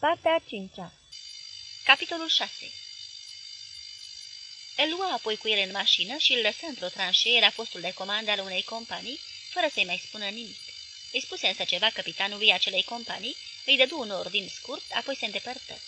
Partea a cincea Capitolul 6 Îl lua apoi cu el în mașină și îl lăsă într-o tranșee la postul de comandă al unei companii, fără să-i mai spună nimic. Îi spuse însă ceva capitanului acelei companii, îi dădu un ordin scurt, apoi se îndepărtă.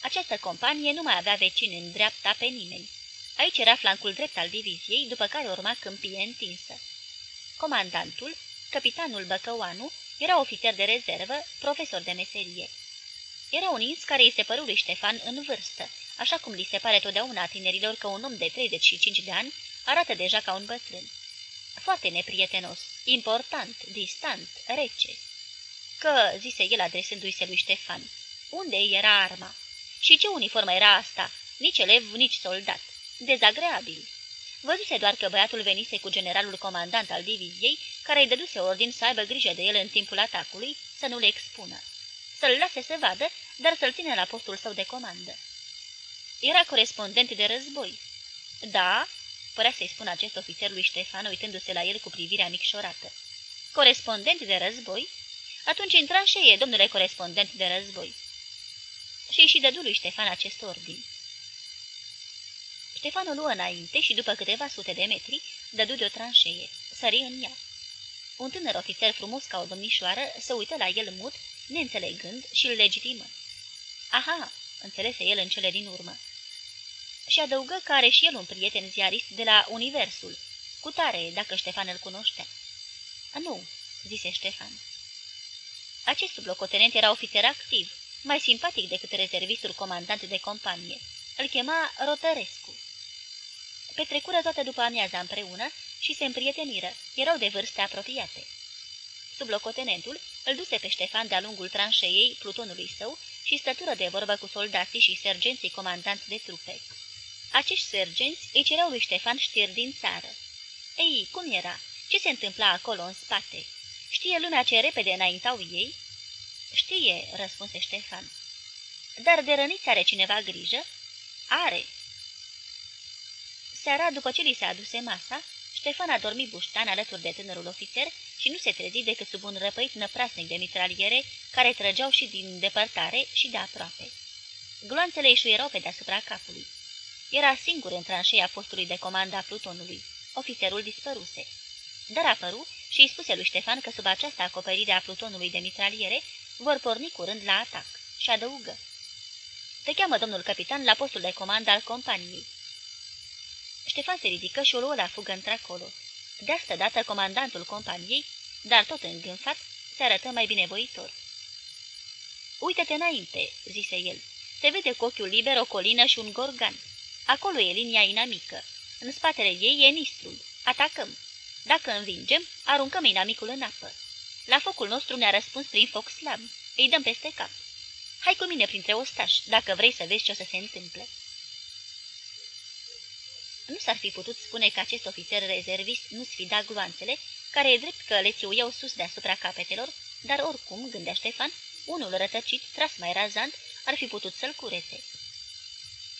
Această companie nu mai avea vecini în dreapta pe nimeni. Aici era flancul drept al diviziei, după care urma câmpie întinsă. Comandantul, capitanul Băcăoanu, era ofițer de rezervă, profesor de meserie. Era un ins care îi se păru lui Ștefan în vârstă, așa cum li se pare totdeauna tinerilor că un om de 35 de ani arată deja ca un bătrân. Foarte neprietenos, important, distant, rece. Că, zise el adresându-i se lui Ștefan, unde era arma? Și ce uniformă era asta? Nici elev, nici soldat. Dezagreabil. Văzuse doar că băiatul venise cu generalul comandant al diviziei, care îi dăduse ordin să aibă grijă de el în timpul atacului, să nu le expună. Să-l lase să vadă, dar să-l țină la postul său de comandă. Era corespondent de război. Da, părea să-i spun acest ofițer lui Ștefan, uitându-se la el cu privirea micșorată. Corespondent de război? Atunci intra în șeie, domnule corespondent de război. Și-i și dădu lui Ștefan acest ordin. Ștefan o luă înainte și după câteva sute de metri dădu de o tranșeie. Sări în ea. Un tânăr ofițer frumos ca o domnișoară se uită la el mut, neînțelegând și îl legitimă. Aha, înțelese el în cele din urmă. Și adăugă că are și el un prieten ziarist de la Universul, cu tare, dacă Ștefan îl cunoștea. Nu, zise Ștefan. Acest sublocotenent era ofițer activ, mai simpatic decât rezervistul comandant de companie. Îl chema Rotărescu. Petrecură toată după amiaza împreună și se împrieteniră, erau de vârste apropiate. Sublocotenentul îl duse pe Ștefan de-a lungul tranșeiei plutonului său și stătură de vorbă cu soldații și sergenții comandanți de trupe. Acești sergenți îi cereau lui Ștefan știri din țară. Ei, cum era? Ce se întâmpla acolo în spate? Știe lumea ce repede înaintau ei? Știe, răspunse Ștefan. Dar de răniți are cineva grijă? Are. Seara, după ce li se aduse masa, Ștefan a dormit buștan alături de tânărul ofițer și nu se trezi decât sub un răpăit năprasnic de mitraliere care trăgeau și din depărtare și de aproape. Gloanțele își erau pe deasupra capului. Era singur în tranșeia postului de comandă a plutonului. Ofițerul dispăruse. Dar apăru și îi spuse lui Ștefan că sub această acoperire a plutonului de mitraliere vor porni curând la atac și adăugă. Te cheamă domnul capitan la postul de comandă al companiei. Ștefan se ridică și o luă la fugă într-acolo. De asta dată comandantul companiei, dar tot îngânfat, se arătă mai binevoitor. Uită-te înainte," zise el. Se vede cu ochiul liber o colină și un gorgan. Acolo e linia inamică. În spatele ei e nistrul. Atacăm. Dacă învingem, aruncăm inamicul în apă. La focul nostru ne-a răspuns prin foc slab. Îi dăm peste cap. Hai cu mine printre ostași, dacă vrei să vezi ce o să se întâmple." Nu s-ar fi putut spune că acest ofițer rezervist nu sfida gloanțele, care e drept că le țiuiau sus deasupra capetelor, dar oricum, gândea Ștefan, unul rătăcit, tras mai razant, ar fi putut să-l curete.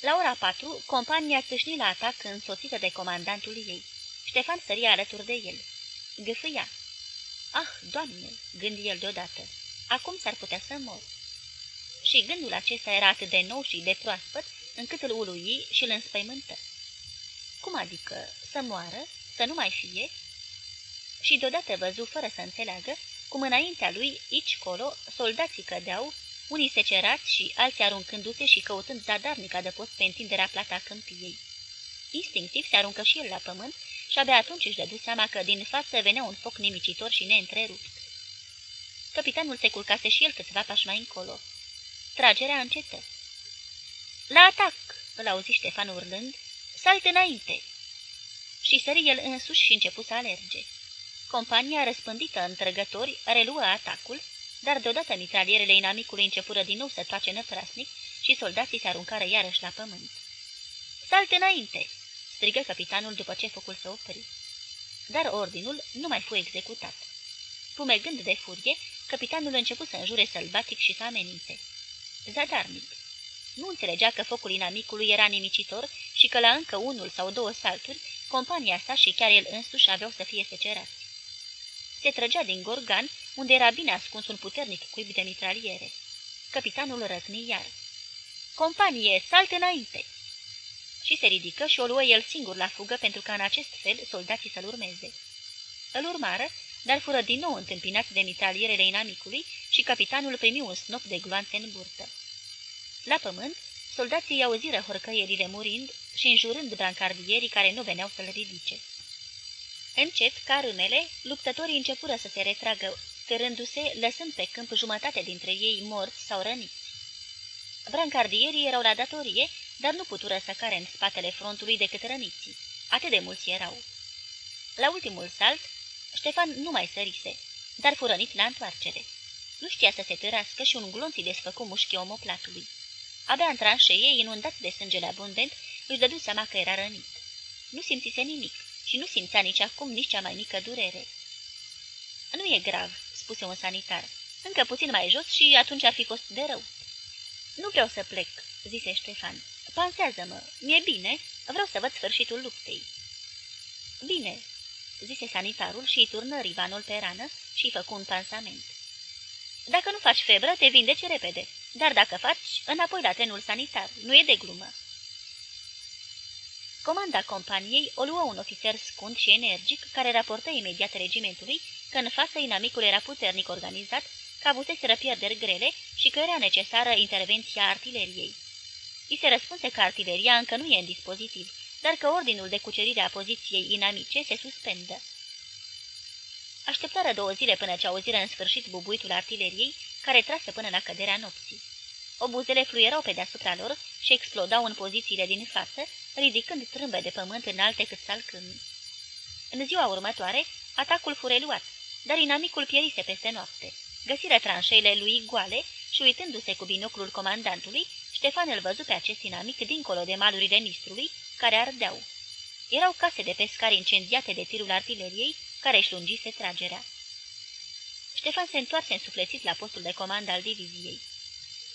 La ora patru, compania țâșni la atac însoțită de comandantul ei. Ștefan săria alături de el. Gâfâia. Ah, doamne, gândi el deodată, acum s-ar putea să mor. Și gândul acesta era atât de nou și de proaspăt, încât îl ului și îl înspăimântă. Cum adică să moară, să nu mai fie? Și deodată văzu, fără să înțeleagă, cum înaintea lui, aici colo, soldații cădeau, unii secerați și alții aruncându-se și căutând zadarnic adăpost pe întinderea plata câmpiei. Instinctiv se aruncă și el la pământ și abia atunci își dădu seama că din față venea un foc nemicitor și neîntrerupt. Capitanul se culcase și el câțiva pași mai încolo. Tragerea încetă. La atac!" îl auzi Ștefan urlând, Salt înainte!" Și sări el însuși și începu să alerge. Compania răspândită în trăgători reluă atacul, dar deodată mitralierele inamicului începură din nou să toace năprasnic și soldații se aruncară iarăși la pământ. Salt înainte!" strigă capitanul după ce focul se opri. Dar ordinul nu mai fu executat. Pumegând de furie, capitanul începu să înjure sălbatic și să amenințe. Zadarnic. Nu înțelegea că focul inamicului era nimicitor și că la încă unul sau două salturi, compania sa și chiar el însuși aveau să fie secerați. Se trăgea din gorgan, unde era bine ascuns un puternic cuib de mitraliere. Capitanul răcni iar. Companie, salt înainte! Și se ridică și o luă el singur la fugă pentru ca în acest fel soldații să-l urmeze. Îl urmară, dar fură din nou întâmpinați de mitralierele inamicului și capitanul primi un snop de gloanțe în burtă. La pământ, soldații auziră horcăierile murind și înjurând brancardierii care nu veneau să-l ridice. Încet, ca rânele, luptătorii începură să se retragă, târându-se, lăsând pe câmp jumătate dintre ei morți sau răniți. Brancardierii erau la datorie, dar nu putură să care în spatele frontului decât răniții. Atât de mulți erau. La ultimul salt, Ștefan nu mai sărise, dar fu rănit la întoarcere. Nu știa să se târască și un glonț îi desfăcu mușchi omoplatului. Abia în tranșee, inundat de sângele abundent, își dădu seama că era rănit. Nu simțise nimic și nu simțea nici acum nici cea mai mică durere. Nu e grav," spuse un sanitar. Încă puțin mai jos și atunci ar fi fost de rău." Nu vreau să plec," zise Ștefan. Pansează-mă, mi-e bine, vreau să văd sfârșitul luptei." Bine," zise sanitarul și îi turnă rivanul pe rană și îi făcu un pansament. Dacă nu faci febră, te vindeci repede, dar dacă faci, înapoi la trenul sanitar, nu e de glumă." Comanda companiei o luă un ofițer scund și energic, care raportă imediat regimentului că în față inamicul era puternic organizat, că avuseseră pierderi grele și că era necesară intervenția artileriei. I se răspunse că artileria încă nu e în dispozitiv, dar că ordinul de cucerire a poziției inamice se suspendă. Așteptară două zile până ce auziră în sfârșit bubuitul artileriei, care trase până la căderea nopții. Obuzele fluierau pe deasupra lor și explodau în pozițiile din față, ridicând trâmbe de pământ înalte cât salcând. În ziua următoare, atacul fu reluat, dar inamicul pierise peste noapte. Găsiră tranșeile lui goale și, uitându-se cu binoclul comandantului, Ștefan îl văzu pe acest inamic dincolo de malurile Nistrului, care ardeau. Erau case de pescari incendiate de tirul artileriei, care își lungise tragerea. Ștefan se întoarse însuflețit la postul de comandă al diviziei.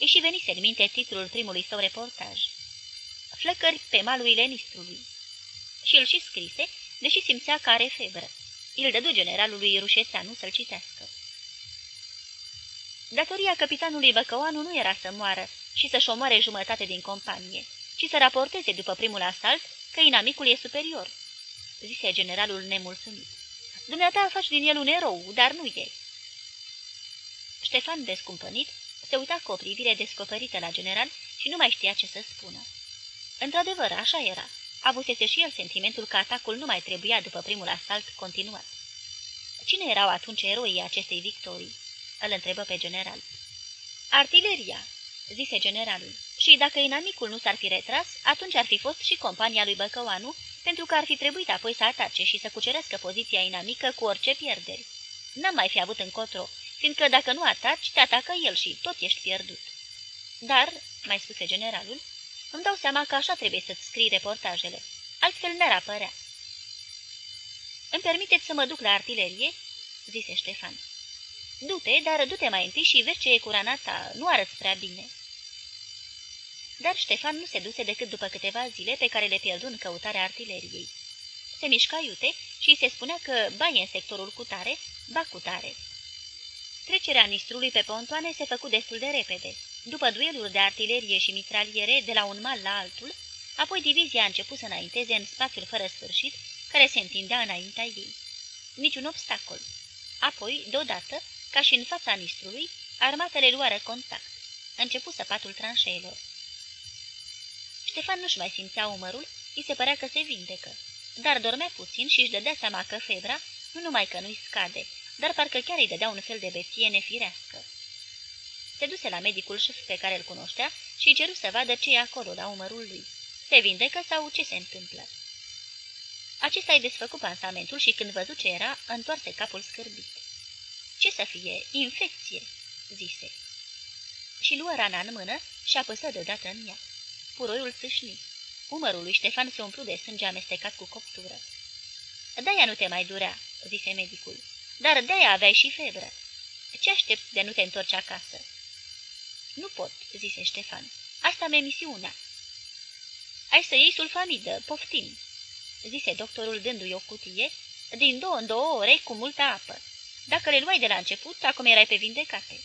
Își și venise în minte titlul primului său reportaj. Flăcări pe malurile Nistrului. Și îl și scrise, deși simțea că are febră. Îl dădu generalului Rușețanu să-l citească. Datoria capitanului Băcăoanu nu era să moară și să-și omoare jumătate din companie, ci să raporteze după primul asalt că inamicul e superior, zise generalul nemulțumit. Dumneata faci din el un erou, dar nu e. Ștefan, descumpănit, se uita cu o privire descoperită la general și nu mai știa ce să spună. Într-adevăr, așa era. Avusese și el sentimentul că atacul nu mai trebuia după primul asalt continuat. Cine erau atunci eroii acestei victorii? Îl întrebă pe general. Artileria, zise generalul. Și dacă inamicul nu s-ar fi retras, atunci ar fi fost și compania lui Băcăoanu, pentru că ar fi trebuit apoi să atace și să cucerească poziția inamică cu orice pierderi. N-am mai fi avut încotro, fiindcă dacă nu ataci, te atacă el și tot ești pierdut. Dar, mai spuse generalul, îmi dau seama că așa trebuie să-ți scrii reportajele, altfel n-ar apărea. Îmi permiteți să mă duc la artilerie?" zise Ștefan. Du-te, dar du-te mai întâi și vezi ce e cu rana ta, nu arăți prea bine." Dar Ștefan nu se duse decât după câteva zile pe care le pierdu în căutarea artileriei. Se mișca iute și îi se spunea că baie în sectorul cu tare, ba cu tare. Trecerea nistrului pe pontoane se făcu destul de repede. După dueluri de artilerie și mitraliere de la un mal la altul, apoi divizia a început să înainteze în spațiul fără sfârșit, care se întindea înaintea ei. Niciun obstacol. Apoi, deodată, ca și în fața nistrului, armatele luară contact. Începu săpatul tranșeilor. Ștefan nu-și mai simțea umărul, îi se părea că se vindecă, dar dormea puțin și își dădea seama că febra nu numai că nu-i scade, dar parcă chiar îi dădea un fel de beție nefirească. Se duse la medicul șef pe care îl cunoștea și îi ceru să vadă ce e acolo la umărul lui. Se vindecă sau ce se întâmplă? Acesta îi desfăcu pansamentul și când văzu ce era, întoarse capul scârbit. Ce să fie? Infecție!" zise. Și luă rana în mână și apăsă deodată în ea. Puroiul țâșni. Umărul lui Ștefan se umplu de sânge amestecat cu coptură. De-aia nu te mai durea," zise medicul. Dar de-aia aveai și febră. Ce aștepți de nu te întorci acasă?" Nu pot," zise Ștefan. Asta mi-e misiunea." Ai să iei sulfamidă, poftim," zise doctorul dându-i o cutie, din două în două ore cu multă apă. Dacă le luai de la început, acum erai pe vindecate."